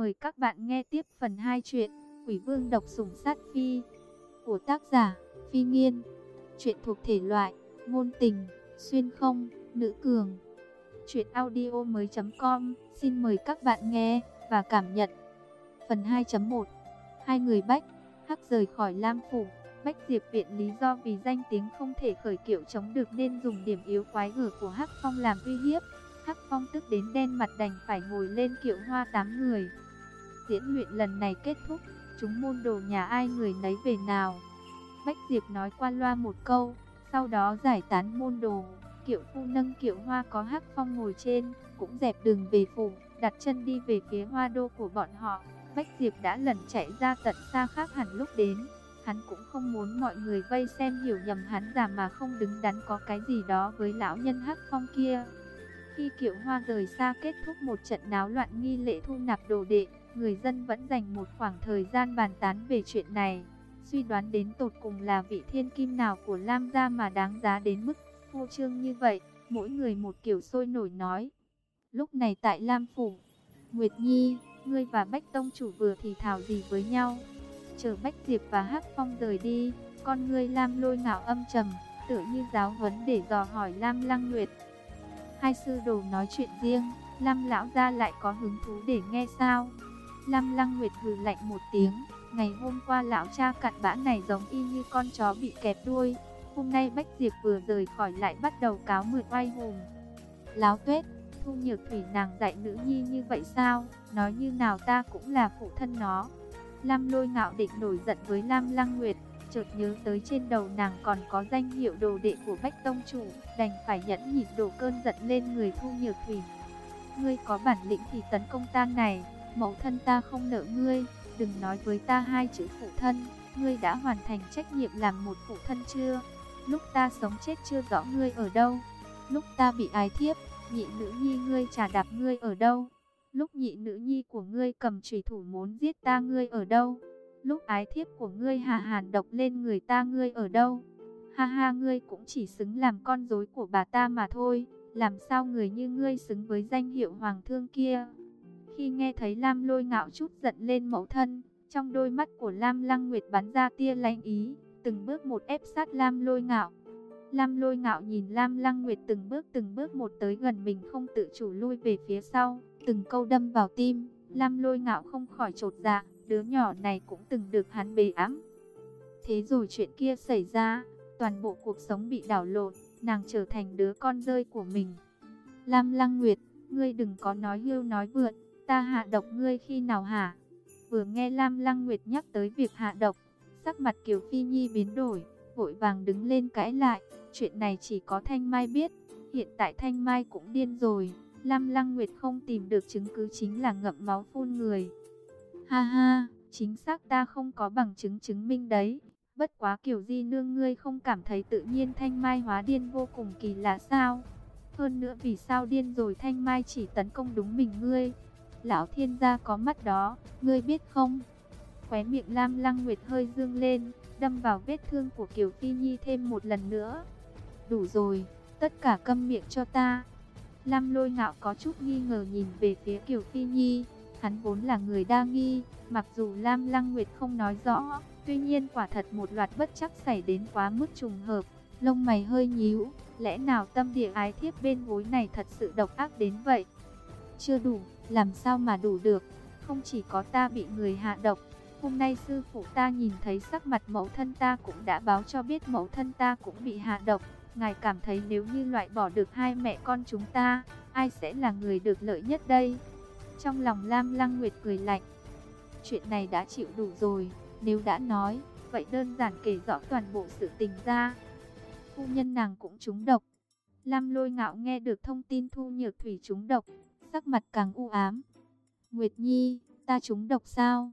Mời các bạn nghe tiếp phần 2 chuyện Quỷ Vương độc sủng sát phi của tác giả Phi Nghiên. Chuyện thuộc thể loại ngôn tình, xuyên không, nữ cường. Chuyện audio mới.com Xin mời các bạn nghe và cảm nhận. Phần 2.1 Hai người Bách, Hắc rời khỏi Lam Phủ. Bách Diệp viện lý do vì danh tiếng không thể khởi kiệu chống được nên dùng điểm yếu quái gở của Hắc Phong làm uy hiếp. Hắc Phong tức đến đen mặt đành phải ngồi lên kiệu hoa tám người. Diễn luyện lần này kết thúc, chúng môn đồ nhà ai người nấy về nào. Bách Diệp nói qua loa một câu, sau đó giải tán môn đồ. Kiệu phu nâng kiệu hoa có Hắc Phong ngồi trên, cũng dẹp đường về phủ, đặt chân đi về phía hoa đô của bọn họ. Bách Diệp đã lần chạy ra tận xa khác hẳn lúc đến. Hắn cũng không muốn mọi người vây xem hiểu nhầm hắn già mà không đứng đắn có cái gì đó với lão nhân Hắc Phong kia. Khi kiệu hoa rời xa kết thúc một trận náo loạn nghi lễ thu nạp đồ đệ, người dân vẫn dành một khoảng thời gian bàn tán về chuyện này. Suy đoán đến tột cùng là vị thiên kim nào của Lam gia mà đáng giá đến mức phô trương như vậy, mỗi người một kiểu sôi nổi nói. Lúc này tại Lam Phủ, Nguyệt Nhi, ngươi và Bách Tông chủ vừa thì thảo gì với nhau. Chờ Bách Diệp và Hắc Phong rời đi, con ngươi Lam lôi ngạo âm trầm, tựa như giáo huấn để dò hỏi Lam Lăng Nguyệt. Hai sư đồ nói chuyện riêng, Lam lão gia lại có hứng thú để nghe sao? Lam Lăng Nguyệt hừ lạnh một tiếng, ngày hôm qua lão cha cặn bã này giống y như con chó bị kẹp đuôi, hôm nay Bách Diệp vừa rời khỏi lại bắt đầu cáo mượn oai hùng. Láo Tuyết, thu nhược thủy nàng dạy nữ nhi như vậy sao, nói như nào ta cũng là phụ thân nó. Lam lôi ngạo định nổi giận với Lam Lăng Nguyệt, chợt nhớ tới trên đầu nàng còn có danh hiệu đồ đệ của Bách Tông Chủ, đành phải nhẫn nhịn đổ cơn giận lên người thu nhược thủy. Ngươi có bản lĩnh thì tấn công ta này, mẫu thân ta không nợ ngươi, đừng nói với ta hai chữ phụ thân, ngươi đã hoàn thành trách nhiệm làm một phụ thân chưa? Lúc ta sống chết chưa rõ ngươi ở đâu, lúc ta bị ái thiếp, nhị nữ nhi ngươi trả đạp ngươi ở đâu? Lúc nhị nữ nhi của ngươi cầm chủy thủ muốn giết ta ngươi ở đâu? Lúc ái thiếp của ngươi hạ hàn độc lên người ta ngươi ở đâu? Ha ha ngươi cũng chỉ xứng làm con rối của bà ta mà thôi. Làm sao người như ngươi xứng với danh hiệu hoàng thương kia? Khi nghe thấy Lam lôi ngạo chút giận lên mẫu thân, trong đôi mắt của Lam lăng nguyệt bắn ra tia lanh ý, từng bước một ép sát Lam lôi ngạo. Lam lôi ngạo nhìn Lam lăng nguyệt từng bước từng bước một tới gần mình không tự chủ lui về phía sau, từng câu đâm vào tim, Lam lôi ngạo không khỏi trột dạ, đứa nhỏ này cũng từng được hắn bề ấm. Thế rồi chuyện kia xảy ra, toàn bộ cuộc sống bị đảo lộn, nàng trở thành đứa con rơi của mình. Lam lăng nguyệt, ngươi đừng có nói hưu nói vượt, ta hạ độc ngươi khi nào hả? Vừa nghe Lam Lăng Nguyệt nhắc tới việc hạ độc, sắc mặt Kiều Phi Nhi biến đổi, vội vàng đứng lên cãi lại, chuyện này chỉ có Thanh Mai biết, hiện tại Thanh Mai cũng điên rồi, Lam Lăng Nguyệt không tìm được chứng cứ chính là ngậm máu phun người. Ha ha, chính xác ta không có bằng chứng chứng minh đấy, bất quá Kiều Di Nương ngươi không cảm thấy tự nhiên Thanh Mai hóa điên vô cùng kỳ lạ sao? Hơn nữa vì sao điên rồi Thanh Mai chỉ tấn công đúng mình ngươi? Lão thiên gia có mắt đó, ngươi biết không? Khóe miệng Lam Lăng Nguyệt hơi dương lên, đâm vào vết thương của Kiều Phi Nhi thêm một lần nữa. Đủ rồi, tất cả câm miệng cho ta. Lam lôi ngạo có chút nghi ngờ nhìn về phía Kiều Phi Nhi. Hắn vốn là người đa nghi, mặc dù Lam Lăng Nguyệt không nói rõ, tuy nhiên quả thật một loạt bất chắc xảy đến quá mức trùng hợp. Lông mày hơi nhíu, lẽ nào tâm địa ái thiếp bên gối này thật sự độc ác đến vậy? Chưa đủ, làm sao mà đủ được, không chỉ có ta bị người hạ độc, hôm nay sư phụ ta nhìn thấy sắc mặt mẫu thân ta cũng đã báo cho biết mẫu thân ta cũng bị hạ độc. Ngài cảm thấy nếu như loại bỏ được hai mẹ con chúng ta, ai sẽ là người được lợi nhất đây? Trong lòng Lam Lăng Nguyệt cười lạnh. Chuyện này đã chịu đủ rồi, nếu đã nói, vậy đơn giản kể rõ toàn bộ sự tình ra. Phu nhân nàng cũng trúng độc. Lam lôi ngạo nghe được thông tin thu nhược thủy trúng độc, sắc mặt càng u ám. Nguyệt Nhi, ta trúng độc sao?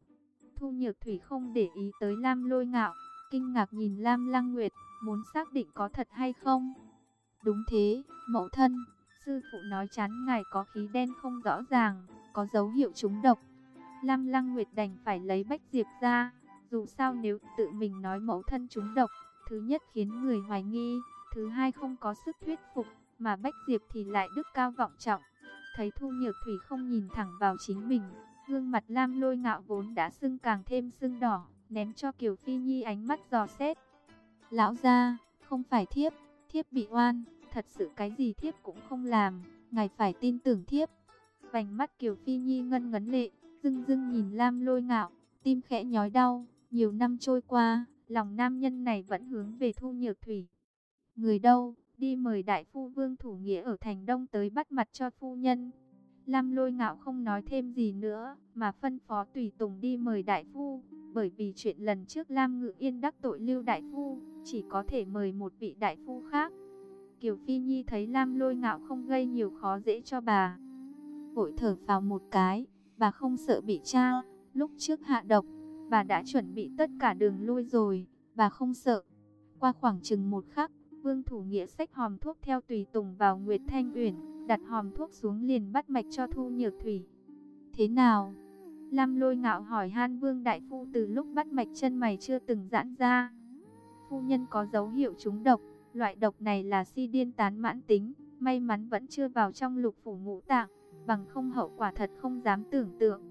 Thu Nhược Thủy không để ý tới Lam Lôi Ngạo, kinh ngạc nhìn Lam Lăng Nguyệt, muốn xác định có thật hay không. Đúng thế, mẫu thân, sư phụ nói chán ngài có khí đen không rõ ràng, có dấu hiệu trúng độc. Lam Lăng Nguyệt đành phải lấy Bách Diệp ra, dù sao nếu tự mình nói mẫu thân trúng độc, thứ nhất khiến người hoài nghi, thứ hai không có sức thuyết phục, mà Bách Diệp thì lại đức cao vọng trọng. Thấy Thu Nhược Thủy không nhìn thẳng vào chính mình, Gương mặt Lam Lôi Ngạo vốn đã sưng càng thêm sưng đỏ, ném cho Kiều Phi Nhi ánh mắt dò xét. Lão gia, không phải thiếp, thiếp bị oan, thật sự cái gì thiếp cũng không làm, ngài phải tin tưởng thiếp. Vành mắt Kiều Phi Nhi ngân ngấn lệ, dưng dưng nhìn Lam Lôi Ngạo, tim khẽ nhói đau, nhiều năm trôi qua, lòng nam nhân này vẫn hướng về Thu Nhược Thủy. Người đâu, đi mời đại phu Vương Thủ Nghĩa ở thành Đông tới bắt mặt cho phu nhân. Lam lôi ngạo không nói thêm gì nữa, mà phân phó tùy tùng đi mời đại phu, bởi vì chuyện lần trước Lam Ngự Yên đắc tội lưu đại phu, chỉ có thể mời một vị đại phu khác. Kiều Phi Nhi thấy Lam lôi ngạo không gây nhiều khó dễ cho bà. Vội thở vào một cái, bà không sợ bị tra, lúc trước hạ độc, bà đã chuẩn bị tất cả đường lui rồi, bà không sợ. Qua khoảng chừng một khắc, Vương Thủ Nghĩa xách hòm thuốc theo tùy tùng vào Nguyệt Thanh Uyển, đặt hòm thuốc xuống liền bắt mạch cho Thu Nhược Thủy. Thế nào? Lam lôi ngạo hỏi Han Vương Đại Phu từ lúc bắt mạch chân mày chưa từng giãn ra. Phu nhân có dấu hiệu trúng độc, loại độc này là si điên tán mãn tính, may mắn vẫn chưa vào trong lục phủ ngũ tạng, bằng không hậu quả thật không dám tưởng tượng.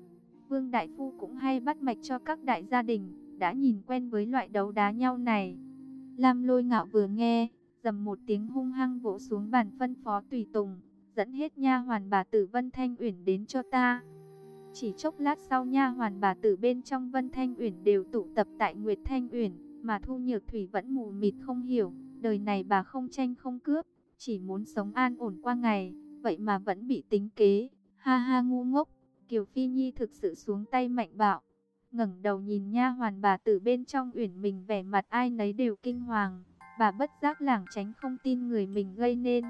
Vương Đại Phu cũng hay bắt mạch cho các đại gia đình, đã nhìn quen với loại đấu đá nhau này. Lam lôi ngạo vừa nghe, dầm một tiếng hung hăng vỗ xuống bàn phân phó tùy tùng, dẫn hết nha hoàn bà tử Vân Thanh Uyển đến cho ta. Chỉ chốc lát sau nha hoàn bà tử bên trong Vân Thanh Uyển đều tụ tập tại Nguyệt Thanh Uyển, mà Thu Nhược Thủy vẫn mù mịt không hiểu, đời này bà không tranh không cướp, chỉ muốn sống an ổn qua ngày, vậy mà vẫn bị tính kế, ha ha ngu ngốc. Kiều Phi Nhi thực sự xuống tay mạnh bạo, ngẩng đầu nhìn nha hoàn bà tử bên trong uyển mình vẻ mặt ai nấy đều kinh hoàng, bà bất giác lảng tránh không tin người mình gây nên.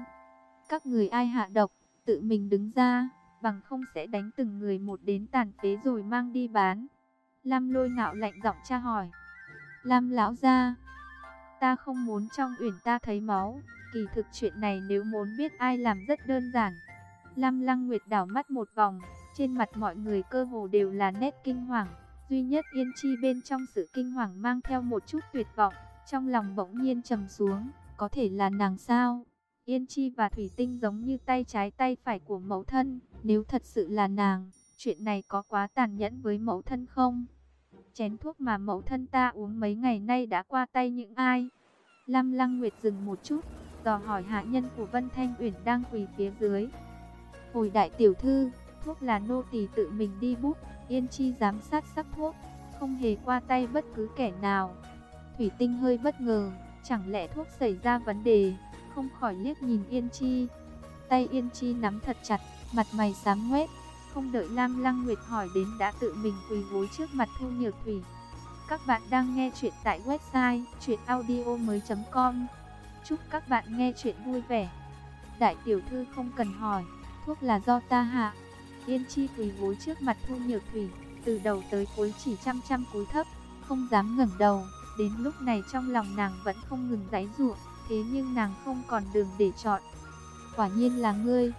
Các người ai hạ độc, tự mình đứng ra, bằng không sẽ đánh từng người một đến tàn phế rồi mang đi bán. Lam lôi ngạo lạnh giọng tra hỏi. Lam lão ra, ta không muốn trong uyển ta thấy máu, kỳ thực chuyện này nếu muốn biết ai làm rất đơn giản. Lam lăng nguyệt đảo mắt một vòng, trên mặt mọi người cơ hồ đều là nét kinh hoàng. Duy nhất Yên Chi bên trong sự kinh hoàng mang theo một chút tuyệt vọng, trong lòng bỗng nhiên trầm xuống, có thể là nàng sao? Yên Chi và Thủy Tinh giống như tay trái tay phải của mẫu thân, nếu thật sự là nàng, chuyện này có quá tàn nhẫn với mẫu thân không? Chén thuốc mà mẫu thân ta uống mấy ngày nay đã qua tay những ai? Lam Lăng Nguyệt dừng một chút, dò hỏi hạ nhân của Vân Thanh Uyển đang quỳ phía dưới. Hồi đại tiểu thư, thuốc là nô tỳ tự mình đi bút, Yên Chi giám sát sắc thuốc, không hề qua tay bất cứ kẻ nào. Thủy Tinh hơi bất ngờ, chẳng lẽ thuốc xảy ra vấn đề, không khỏi liếc nhìn Yên Chi. Tay Yên Chi nắm thật chặt, mặt mày xám ngoét, không đợi Lam Lăng Nguyệt hỏi đến đã tự mình quỳ gối trước mặt Thu Nhược Thủy. Các bạn đang nghe chuyện tại website chuyenaudio.com Chúc các bạn nghe chuyện vui vẻ. Đại tiểu thư không cần hỏi, thuốc là do ta hạ. Yên Chi quỳ gối trước mặt Thu Nhược Thủy, từ đầu tới cuối chỉ chăm chăm cúi thấp, không dám ngẩng đầu. Đến lúc này trong lòng nàng vẫn không ngừng giãy giụa, thế nhưng nàng không còn đường để chọn. Quả nhiên là ngươi.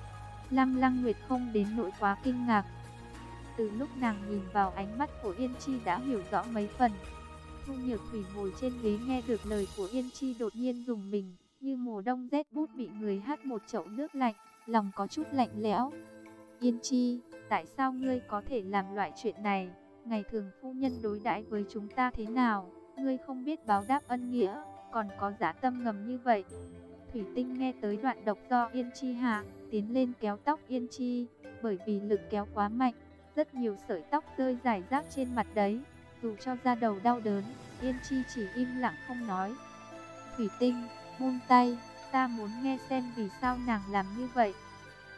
Lam Lăng Nguyệt không đến nỗi quá kinh ngạc. Từ lúc nàng nhìn vào ánh mắt của Yên Chi đã hiểu rõ mấy phần. Thu Nhược Thủy ngồi trên ghế nghe được lời của Yên Chi đột nhiên dùng mình, như mùa đông rét bút bị người hát một chậu nước lạnh, lòng có chút lạnh lẽo. Yên Chi, tại sao ngươi có thể làm loại chuyện này? Ngày thường phu nhân đối đãi với chúng ta thế nào? Ngươi không biết báo đáp ân nghĩa, còn có giả tâm ngầm như vậy. Thủy Tinh nghe tới đoạn độc do Yên Chi hạ, tiến lên kéo tóc Yên Chi, bởi vì lực kéo quá mạnh, rất nhiều sợi tóc rơi rải rác trên mặt đấy. Dù cho da đầu đau đớn, Yên Chi chỉ im lặng không nói. Thủy Tinh, buông tay, ta muốn nghe xem vì sao nàng làm như vậy.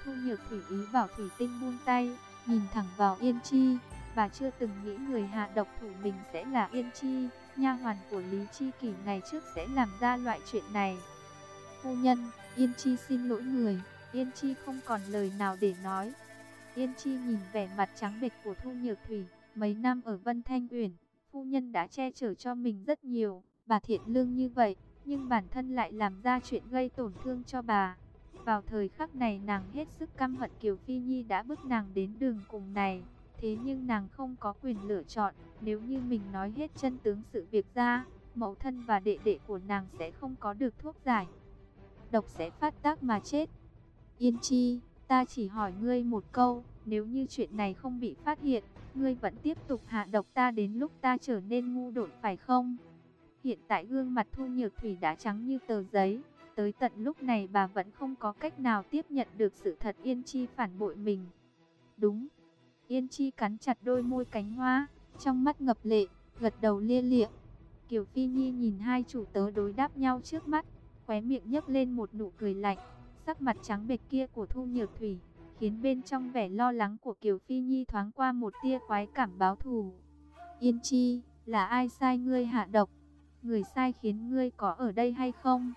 Thu Nhược Thủy ý bảo Thủy Tinh buông tay, nhìn thẳng vào Yên Chi. Bà chưa từng nghĩ người hạ độc thủ mình sẽ là Yên Chi, nha hoàn của Lý Chi Kỳ ngày trước sẽ làm ra loại chuyện này. Phu nhân, Yên Chi xin lỗi người, Yên Chi không còn lời nào để nói. Yên Chi nhìn vẻ mặt trắng bệch của Thu Nhược Thủy, mấy năm ở Vân Thanh Uyển, phu nhân đã che chở cho mình rất nhiều, bà thiện lương như vậy, nhưng bản thân lại làm ra chuyện gây tổn thương cho bà. Vào thời khắc này nàng hết sức căm hận Kiều Phi Nhi đã bước nàng đến đường cùng này. Thế nhưng nàng không có quyền lựa chọn, nếu như mình nói hết chân tướng sự việc ra, mẫu thân và đệ đệ của nàng sẽ không có được thuốc giải. Độc sẽ phát tác mà chết. Yên Chi, ta chỉ hỏi ngươi một câu, nếu như chuyện này không bị phát hiện, ngươi vẫn tiếp tục hạ độc ta đến lúc ta trở nên ngu đột phải không? Hiện tại gương mặt Thu Nhược Thủy đã trắng như tờ giấy, tới tận lúc này bà vẫn không có cách nào tiếp nhận được sự thật Yên Chi phản bội mình. Đúng, Yên Chi cắn chặt đôi môi cánh hoa, trong mắt ngập lệ, gật đầu lia lịa. Kiều Phi Nhi nhìn hai chủ tớ đối đáp nhau trước mắt, khóe miệng nhấc lên một nụ cười lạnh, sắc mặt trắng bệch kia của Thu Nhược Thủy, khiến bên trong vẻ lo lắng của Kiều Phi Nhi thoáng qua một tia khoái cảm báo thù. Yên Chi, là ai sai ngươi hạ độc? Người sai khiến ngươi có ở đây hay không?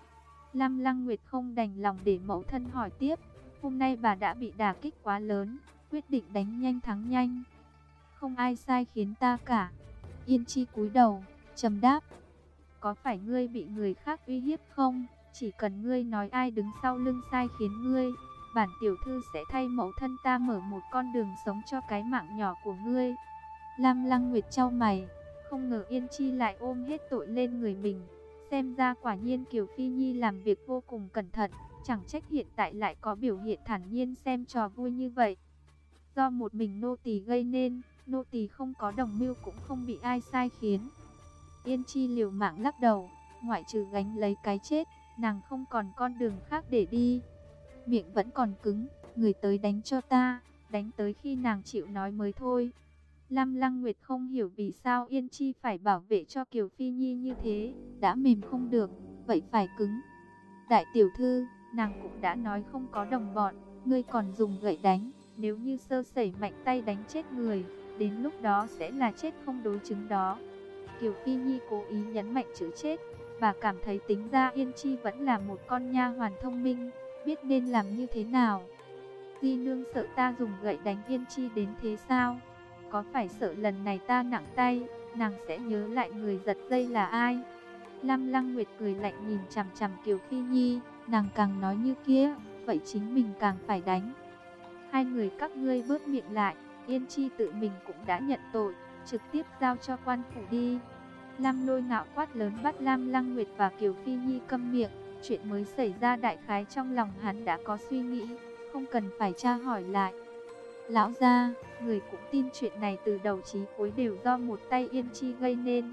Lam Lăng Nguyệt không đành lòng để mẫu thân hỏi tiếp. Hôm nay bà đã bị đả kích quá lớn, quyết định đánh nhanh thắng nhanh. Không ai sai khiến ta cả. Yên Chi cúi đầu, trầm đáp. Có phải ngươi bị người khác uy hiếp không? Chỉ cần ngươi nói ai đứng sau lưng sai khiến ngươi, bản tiểu thư sẽ thay mẫu thân ta mở một con đường sống cho cái mạng nhỏ của ngươi. Lam Lăng Nguyệt trao mày, không ngờ Yên Chi lại ôm hết tội lên người mình. Xem ra quả nhiên Kiều Phi Nhi làm việc vô cùng cẩn thận, chẳng trách hiện tại lại có biểu hiện thản nhiên xem trò vui như vậy. Do một mình nô tỳ gây nên, nô tỳ không có đồng mưu cũng không bị ai sai khiến. Yên Chi liều mạng lắc đầu, ngoại trừ gánh lấy cái chết, nàng không còn con đường khác để đi. Miệng vẫn còn cứng, người tới đánh cho ta, đánh tới khi nàng chịu nói mới thôi. Lam Lăng Nguyệt không hiểu vì sao Yên Chi phải bảo vệ cho Kiều Phi Nhi như thế, đã mềm không được, vậy phải cứng. Đại tiểu thư, nàng cũng đã nói không có đồng bọn, ngươi còn dùng gậy đánh, nếu như sơ sẩy mạnh tay đánh chết người, đến lúc đó sẽ là chết không đối chứng đó. Kiều Phi Nhi cố ý nhấn mạnh chữ chết, bà cảm thấy tính ra Yên Chi vẫn là một con nha hoàn thông minh, biết nên làm như thế nào. Di nương sợ ta dùng gậy đánh Yên Chi đến thế sao? Có phải sợ lần này ta nặng tay, nàng sẽ nhớ lại người giật dây là ai? Lam Lăng Nguyệt cười lạnh nhìn chằm chằm Kiều Phi Nhi, nàng càng nói như kia, vậy chính mình càng phải đánh. Hai người các ngươi bớt miệng lại, Yên Chi tự mình cũng đã nhận tội, trực tiếp giao cho quan phủ đi. Lam lôi ngạo quát lớn bắt Lam Lăng Nguyệt và Kiều Phi Nhi câm miệng, chuyện mới xảy ra đại khái trong lòng hắn đã có suy nghĩ, không cần phải tra hỏi lại. Lão gia, người cũng tin chuyện này từ đầu chí cuối đều do một tay Yên Chi gây nên.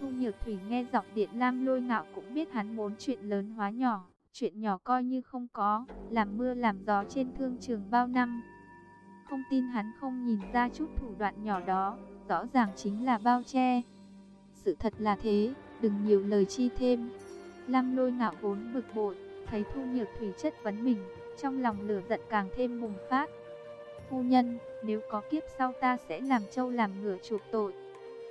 Thu Nhược Thủy nghe giọng điện Lam lôi ngạo cũng biết hắn muốn chuyện lớn hóa nhỏ, chuyện nhỏ coi như không có, làm mưa làm gió trên thương trường bao năm. Không tin hắn không nhìn ra chút thủ đoạn nhỏ đó, rõ ràng chính là bao che. Sự thật là thế, đừng nhiều lời chi thêm. Lam lôi ngạo vốn bực bội, thấy Thu Nhược Thủy chất vấn mình, trong lòng lửa giận càng thêm bùng phát. Phu nhân, nếu có kiếp sau ta sẽ làm trâu làm ngựa chuộc tội.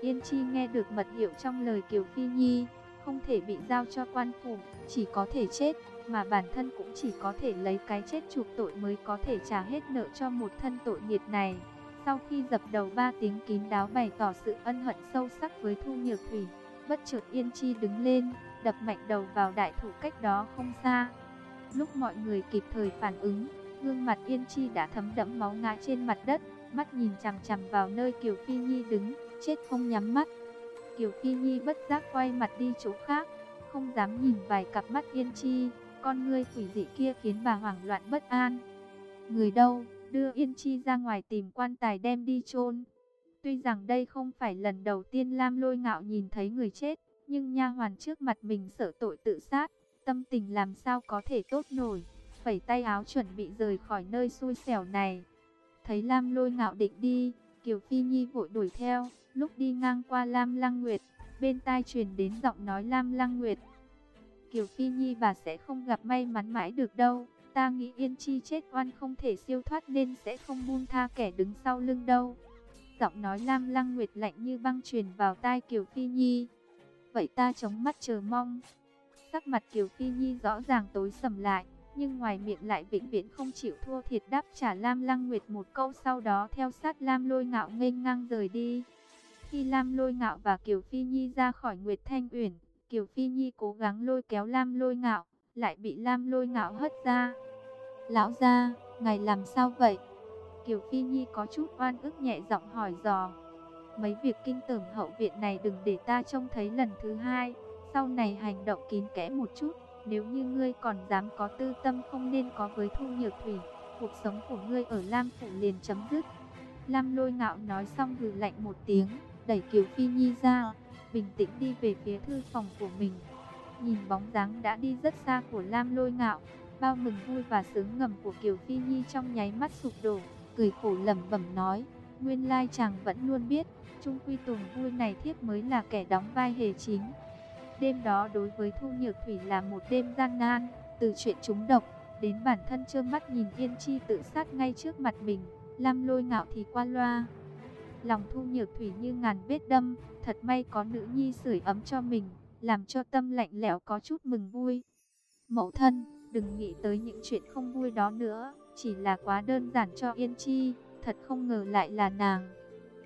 Yên Chi nghe được mật hiệu trong lời Kiều Phi Nhi, không thể bị giao cho quan phủ, chỉ có thể chết, mà bản thân cũng chỉ có thể lấy cái chết chuộc tội mới có thể trả hết nợ cho một thân tội nghiệt này. Sau khi dập đầu ba tiếng kín đáo bày tỏ sự ân hận sâu sắc với Thu Nhược Thủy, bất chợt Yên Chi đứng lên, đập mạnh đầu vào đại thủ cách đó không xa. Lúc mọi người kịp thời phản ứng, gương mặt Yên Chi đã thấm đẫm máu ngã trên mặt đất, mắt nhìn chằm chằm vào nơi Kiều Phi Nhi đứng, chết không nhắm mắt. Kiều Phi Nhi bất giác quay mặt đi chỗ khác, không dám nhìn vài cặp mắt Yên Chi, con ngươi quỷ dị kia khiến bà hoảng loạn bất an. Người đâu, đưa Yên Chi ra ngoài tìm quan tài đem đi chôn. Tuy rằng đây không phải lần đầu tiên Lam Lôi Ngạo nhìn thấy người chết, nhưng nha hoàn trước mặt mình sợ tội tự sát, tâm tình làm sao có thể tốt nổi, phẩy tay áo chuẩn bị rời khỏi nơi xui xẻo này. Thấy Lam Lôi Ngạo định đi, Kiều Phi Nhi vội đuổi theo, lúc đi ngang qua Lam Lăng Nguyệt, bên tai truyền đến giọng nói Lam Lăng Nguyệt. Kiều Phi Nhi bà sẽ không gặp may mắn mãi được đâu, ta nghĩ Yên Chi chết oan không thể siêu thoát nên sẽ không buông tha kẻ đứng sau lưng đâu. Giọng nói Lam Lăng Nguyệt lạnh như băng truyền vào tai Kiều Phi Nhi. Vậy ta chống mắt chờ mong. Sắc mặt Kiều Phi Nhi rõ ràng tối sầm lại, nhưng ngoài miệng lại vĩnh viễn không chịu thua thiệt đáp trả Lam Lăng Nguyệt một câu sau đó theo sát Lam Lôi Ngạo nghênh ngang rời đi. Khi Lam Lôi Ngạo và Kiều Phi Nhi ra khỏi Nguyệt Thanh Uyển, Kiều Phi Nhi cố gắng lôi kéo Lam Lôi Ngạo, lại bị Lam Lôi Ngạo hất ra. Lão gia, ngài làm sao vậy? Kiều Phi Nhi có chút oan ức nhẹ giọng hỏi dò. Mấy việc kinh tởm hậu viện này đừng để ta trông thấy lần thứ hai. Sau này hành động kín kẽ một chút. Nếu như ngươi còn dám có tư tâm không nên có với Thu Nhược Thủy. Cuộc sống của ngươi ở Lam Phủ liền chấm dứt. Lam lôi ngạo nói xong hừ lạnh một tiếng, đẩy Kiều Phi Nhi ra, bình tĩnh đi về phía thư phòng của mình. Nhìn bóng dáng đã đi rất xa của Lam lôi ngạo, bao mừng vui và sướng ngầm của Kiều Phi Nhi trong nháy mắt sụp đổ, cười khổ lẩm bẩm nói, nguyên lai chàng vẫn luôn biết, Trung Quy Tùng vui này thiếp mới là kẻ đóng vai hề chính. Đêm đó đối với Thu Nhược Thủy là một đêm gian nan, từ chuyện trúng độc, đến bản thân trơ mắt nhìn Yên Chi tự sát ngay trước mặt mình, Lam lôi ngạo thì qua loa. Lòng Thu Nhược Thủy như ngàn vết đâm, thật may có nữ nhi sưởi ấm cho mình, làm cho tâm lạnh lẽo có chút mừng vui. Mẫu thân, đừng nghĩ tới những chuyện không vui đó nữa, chỉ là quá đơn giản cho Yên Chi, thật không ngờ lại là nàng.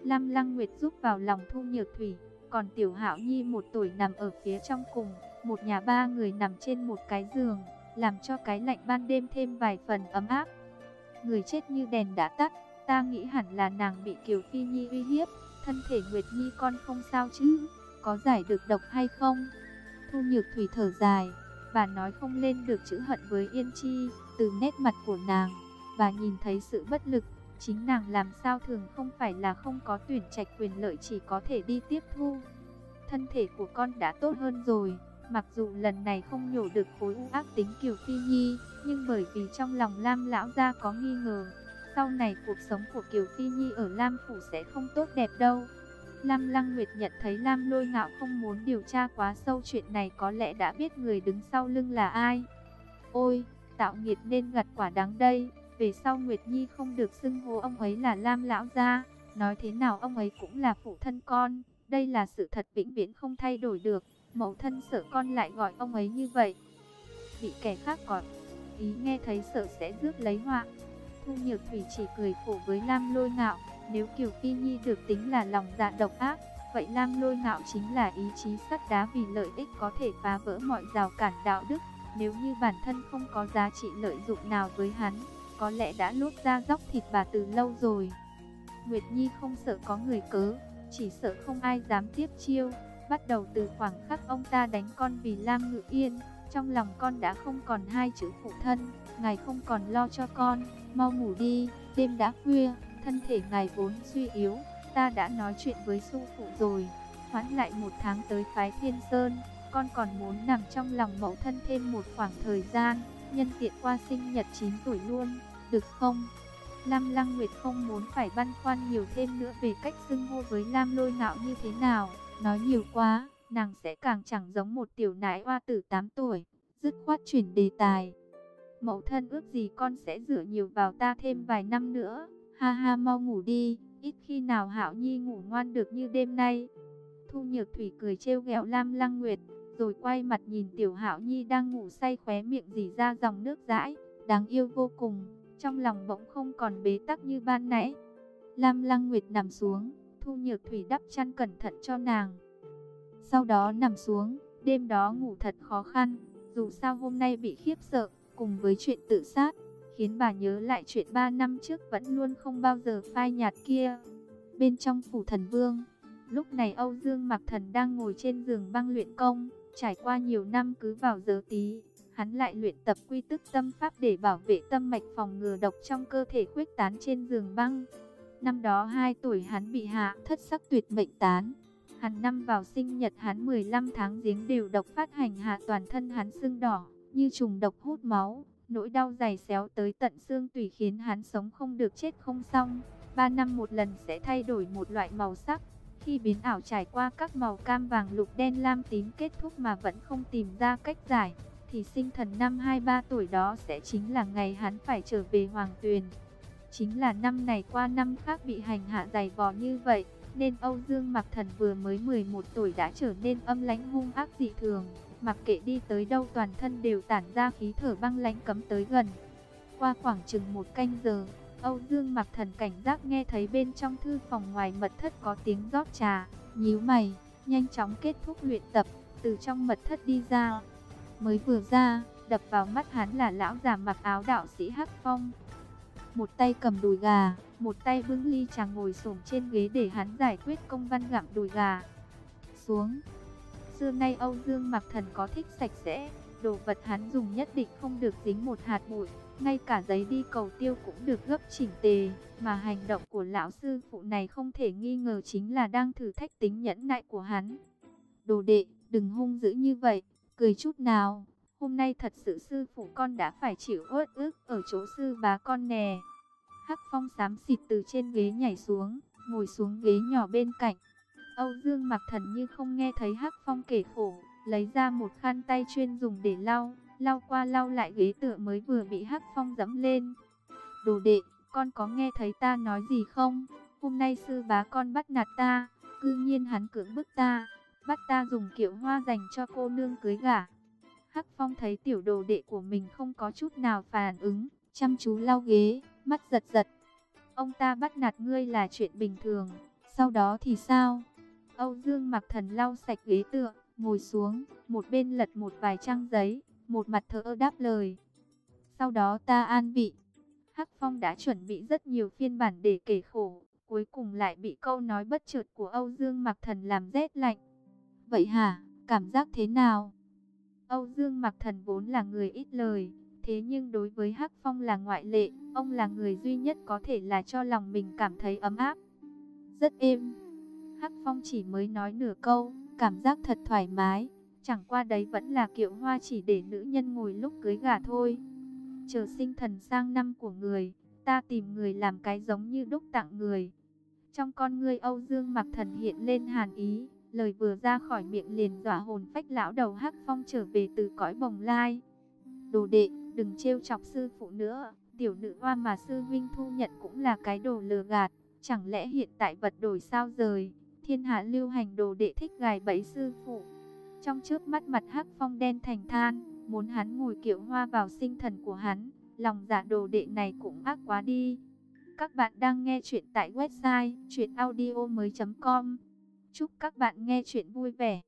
Lam Lăng Nguyệt giúp vào lòng Thu Nhược Thủy, còn Tiểu Hạo Nhi một tuổi nằm ở phía trong cùng, một nhà ba người nằm trên một cái giường, làm cho cái lạnh ban đêm thêm vài phần ấm áp. Người chết như đèn đã tắt, ta nghĩ hẳn là nàng bị Kiều Phi Nhi uy hiếp, thân thể Nguyệt Nhi con không sao chứ, có giải được độc hay không? Thu Nhược Thủy thở dài, bà nói không lên được chữ hận với Yên Chi, từ nét mặt của nàng, bà nhìn thấy sự bất lực, chính nàng làm sao thường không phải là không có tuyển trạch quyền lợi chỉ có thể đi tiếp thu. Thân thể của con đã tốt hơn rồi, mặc dù lần này không nhổ được khối u ác tính Kiều Phi Nhi, nhưng bởi vì trong lòng Lam lão gia có nghi ngờ, sau này cuộc sống của Kiều Phi Nhi ở Lam phủ sẽ không tốt đẹp đâu. Lam Lăng Nguyệt nhận thấy Lam Lôi Ngạo không muốn điều tra quá sâu chuyện này có lẽ đã biết người đứng sau lưng là ai. Ôi, tạo nghiệt nên gặt quả đáng đây, về sau Nguyệt Nhi không được xưng hô ông ấy là Lam Lão Gia, nói thế nào ông ấy cũng là phụ thân con, đây là sự thật vĩnh viễn không thay đổi được, mẫu thân sợ con lại gọi ông ấy như vậy. Bị kẻ khác gọi, ý nghe thấy sợ sẽ rước lấy họa. Thu Nhược Thủy chỉ cười khổ với Lam Lôi Ngạo, nếu Kiều Phi Nhi được tính là lòng dạ độc ác, vậy Lam Lôi Ngạo chính là ý chí sắt đá vì lợi ích có thể phá vỡ mọi rào cản đạo đức. Nếu như bản thân không có giá trị lợi dụng nào với hắn, có lẽ đã lút ra dóc thịt bà từ lâu rồi. Nguyệt Nhi không sợ có người cớ, chỉ sợ không ai dám tiếp chiêu. Bắt đầu từ khoảng khắc ông ta đánh con vì Lam Ngự Yên, trong lòng con đã không còn hai chữ phụ thân, ngài không còn lo cho con, mau ngủ đi, đêm đã khuya, thân thể ngài vốn suy yếu, ta đã nói chuyện với su phụ rồi, hoãn lại một tháng tới phái Thiên Sơn, con còn muốn nằm trong lòng mẫu thân thêm một khoảng thời gian, nhân tiện qua sinh nhật 9 tuổi luôn, được không? Lam Lăng Nguyệt không muốn phải băn khoăn nhiều thêm nữa về cách xưng hô với Lam Lôi Ngạo như thế nào, nói nhiều quá, nàng sẽ càng chẳng giống một tiểu nãi hoa tử 8 tuổi, dứt khoát chuyển đề tài. Mẫu thân ước gì con sẽ dựa nhiều vào ta thêm vài năm nữa, ha ha mau ngủ đi, ít khi nào Hạo Nhi ngủ ngoan được như đêm nay. Thu Nhược Thủy cười trêu ghẹo Lam Lăng Nguyệt, rồi quay mặt nhìn Tiểu Hạo Nhi đang ngủ say khóe miệng dì ra dòng nước dãi, đáng yêu vô cùng, trong lòng bỗng không còn bế tắc như ban nãy. Lam Lăng Nguyệt nằm xuống, Thu Nhược Thủy đắp chăn cẩn thận cho nàng. Sau đó nằm xuống, đêm đó ngủ thật khó khăn, dù sao hôm nay bị khiếp sợ, cùng với chuyện tự sát, khiến bà nhớ lại chuyện 3 năm trước vẫn luôn không bao giờ phai nhạt kia. Bên trong phủ thần vương, lúc này Âu Dương Mạc Thần đang ngồi trên giường băng luyện công, Trải qua nhiều năm cứ vào giờ tí, hắn lại luyện tập quy tức tâm pháp để bảo vệ tâm mạch phòng ngừa độc trong cơ thể khuếch tán trên giường băng. Năm đó 2 tuổi hắn bị hạ thất sắc tuyệt mệnh tán. Hắn năm vào sinh nhật hắn 15 tháng giếng đều độc phát hành hạ toàn thân hắn sưng đỏ, như trùng độc hút máu. Nỗi đau dày xéo tới tận xương tủy khiến hắn sống không được chết không xong. Ba năm một lần sẽ thay đổi một loại màu sắc. Khi biến ảo trải qua các màu cam vàng lục đen lam tím kết thúc mà vẫn không tìm ra cách giải, thì sinh thần năm 23 tuổi đó sẽ chính là ngày hắn phải trở về Hoàng Tuyền. Chính là năm này qua năm khác bị hành hạ dày vò như vậy, nên Âu Dương Mặc Thần vừa mới 11 tuổi đã trở nên âm lãnh hung ác dị thường. Mặc kệ đi tới đâu toàn thân đều tản ra khí thở băng lãnh cấm tới gần. Qua khoảng chừng một canh giờ, Âu Dương mặc thần cảnh giác nghe thấy bên trong thư phòng ngoài mật thất có tiếng rót trà, nhíu mày, nhanh chóng kết thúc luyện tập, từ trong mật thất đi ra. Mới vừa ra, đập vào mắt hắn là lão già mặc áo đạo sĩ Hắc Phong. Một tay cầm đùi gà, một tay bưng ly trà ngồi xổm trên ghế để hắn giải quyết công văn gặm đùi gà. Xuống. Xưa nay Âu Dương mặc thần có thích sạch sẽ, đồ vật hắn dùng nhất định không được dính một hạt bụi ngay cả giấy đi cầu tiêu cũng được gấp chỉnh tề, mà hành động của lão sư phụ này không thể nghi ngờ chính là đang thử thách tính nhẫn nại của hắn. Đồ đệ, đừng hung dữ như vậy, cười chút nào, hôm nay thật sự sư phụ con đã phải chịu uất ức ở chỗ sư bá con nè. Hắc Phong xám xịt từ trên ghế nhảy xuống, ngồi xuống ghế nhỏ bên cạnh. Âu Dương mặc thần như không nghe thấy Hắc Phong kể khổ, lấy ra một khăn tay chuyên dùng để lau, lau qua lau lại ghế tựa mới vừa bị Hắc Phong dẫm lên. Đồ đệ, con có nghe thấy ta nói gì không? Hôm nay sư bá con bắt nạt ta, cư nhiên hắn cưỡng bức ta, bắt ta dùng kiệu hoa dành cho cô nương cưới gả. Hắc Phong thấy tiểu đồ đệ của mình không có chút nào phản ứng, chăm chú lau ghế, mắt giật giật. Ông ta bắt nạt ngươi là chuyện bình thường, sau đó thì sao? Âu Dương mặc thần lau sạch ghế tựa, ngồi xuống, một bên lật một vài trang giấy, một mặt thở đáp lời. Sau đó ta an vị. Hắc Phong đã chuẩn bị rất nhiều phiên bản để kể khổ, cuối cùng lại bị câu nói bất chợt của Âu Dương mặc thần làm rét lạnh. Vậy hả, cảm giác thế nào? Âu Dương mặc thần vốn là người ít lời, thế nhưng đối với Hắc Phong là ngoại lệ, ông là người duy nhất có thể là cho lòng mình cảm thấy ấm áp. Rất êm. Hắc Phong chỉ mới nói nửa câu, cảm giác thật thoải mái, chẳng qua đấy vẫn là kiệu hoa chỉ để nữ nhân ngồi lúc cưới gả thôi. Chờ sinh thần sang năm của người, ta tìm người làm cái giống như đúc tặng người. Trong con ngươi Âu Dương mặc thần hiện lên hàn ý, lời vừa ra khỏi miệng liền dọa hồn phách lão đầu Hắc Phong trở về từ cõi bồng lai. Đồ đệ, đừng trêu chọc sư phụ nữa, tiểu nữ hoa mà sư vinh thu nhận cũng là cái đồ lừa gạt, chẳng lẽ hiện tại vật đổi sao rời, thiên hạ lưu hành đồ đệ thích gài bẫy sư phụ. Trong trước mắt mặt Hắc Phong đen thành than, muốn hắn ngồi kiệu hoa vào sinh thần của hắn, lòng dạ đồ đệ này cũng ác quá đi. Các bạn đang nghe chuyện tại website chuyenaudio.com Chúc các bạn nghe chuyện vui vẻ.